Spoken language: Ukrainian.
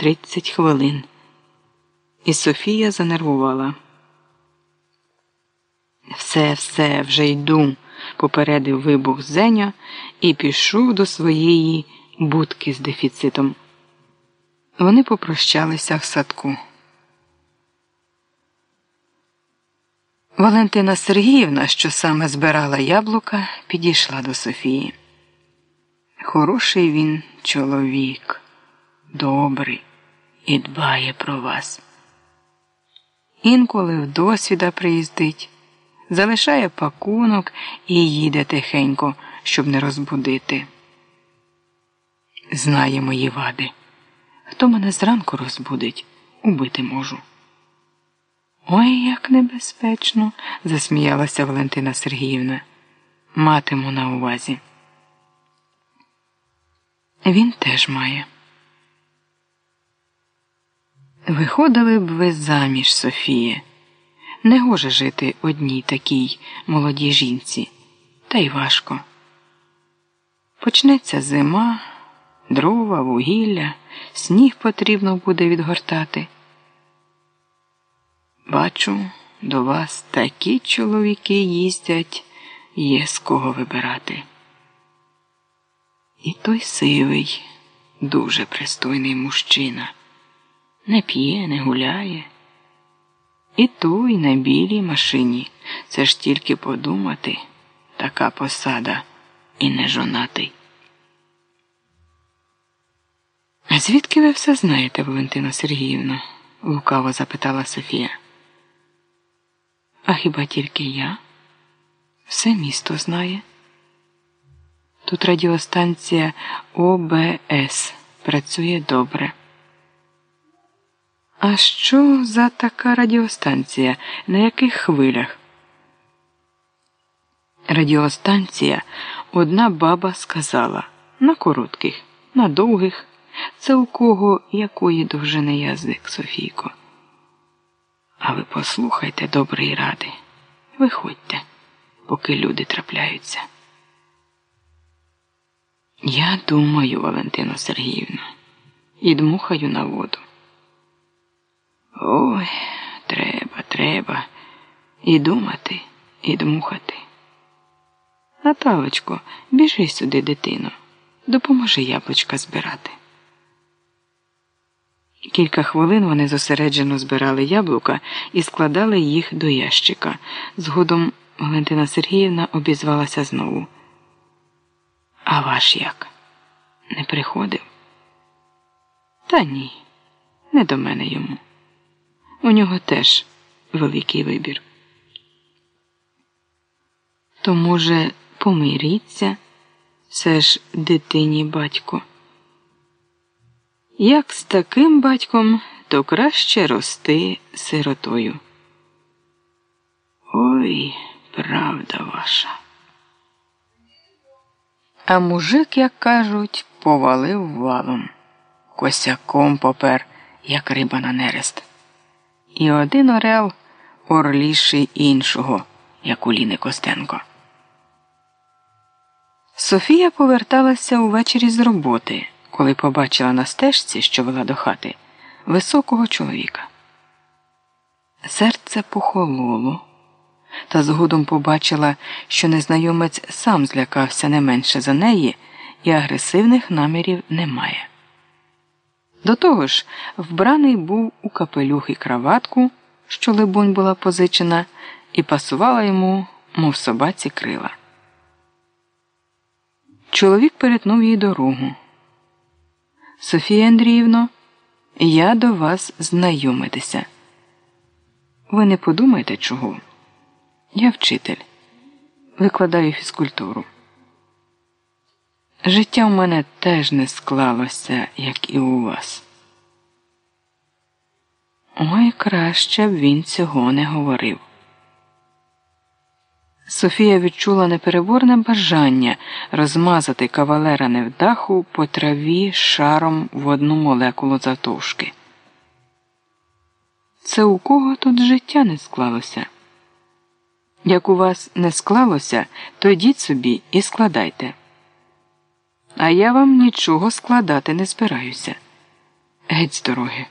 тридцять хвилин. І Софія занервувала. Все, все, вже йду, попередив вибух Зеня і пішов до своєї будки з дефіцитом. Вони попрощалися в садку. Валентина Сергіївна, що саме збирала яблука, підійшла до Софії. Хороший він чоловік, добрий і дбає про вас. Інколи в досвіда приїздить, залишає пакунок і їде тихенько, щоб не розбудити. Знає мої вади. Хто мене зранку розбудить, убити можу. Ой, як небезпечно, засміялася Валентина Сергіївна. Матиму на увазі. Він теж має. Виходили б ви заміж, Софіє. Не гоже жити одній такій молодій жінці, та й важко. Почнеться зима, дрова, вугілля, сніг потрібно буде відгортати. Бачу, до вас такі чоловіки їздять, є з кого вибирати. І той сивий, дуже пристойний мужчина, не п'є, не гуляє. І той на білій машині. Це ж тільки подумати, така посада і не жонатий. А звідки ви все знаєте, Валентина Сергіївна? лукаво запитала Софія. А хіба тільки я? Все місто знає. Тут радіостанція ОБС працює добре. А що за така радіостанція? На яких хвилях? Радіостанція одна баба сказала на коротких, на довгих. Це у кого якої довжини язик, Софійко. А ви послухайте доброї ради. Виходьте, поки люди трапляються. Я думаю, Валентина Сергіївна, і дмухаю на воду. Ой, треба, треба і думати, і дмухати. Наталочко, біжи сюди, дитино, допоможи яблучка збирати. Кілька хвилин вони зосереджено збирали яблука і складали їх до ящика. Згодом Валентина Сергіївна обізвалася знову. А ваш як? Не приходив? Та ні, не до мене йому. У нього теж великий вибір. То, може, помиріться, все ж дитині батько. Як з таким батьком, то краще рости сиротою. Ой, правда ваша. А мужик, як кажуть, повалив валом, косяком попер, як риба на нерест. І один орел орліший іншого, як у Ліни Костенко. Софія поверталася увечері з роботи коли побачила на стежці, що вела до хати, високого чоловіка. Серце похололо, та згодом побачила, що незнайомець сам злякався не менше за неї, і агресивних намірів немає. До того ж, вбраний був у капелюх і краватку, що, либонь, була позичена, і пасувала йому, мов собаці крила. Чоловік перетнув їй дорогу. Софія Андріївно, я до вас знайомитися. Ви не подумайте чого? Я вчитель, викладаю фізкультуру. Життя в мене теж не склалося, як і у вас. Ой, краще б він цього не говорив. Софія відчула непереборне бажання розмазати кавалера невдаху по траві шаром в одну молекулу завтовшки. Це у кого тут життя не склалося? Як у вас не склалося, то йдіть собі і складайте. А я вам нічого складати не збираюся. Геть з дороги.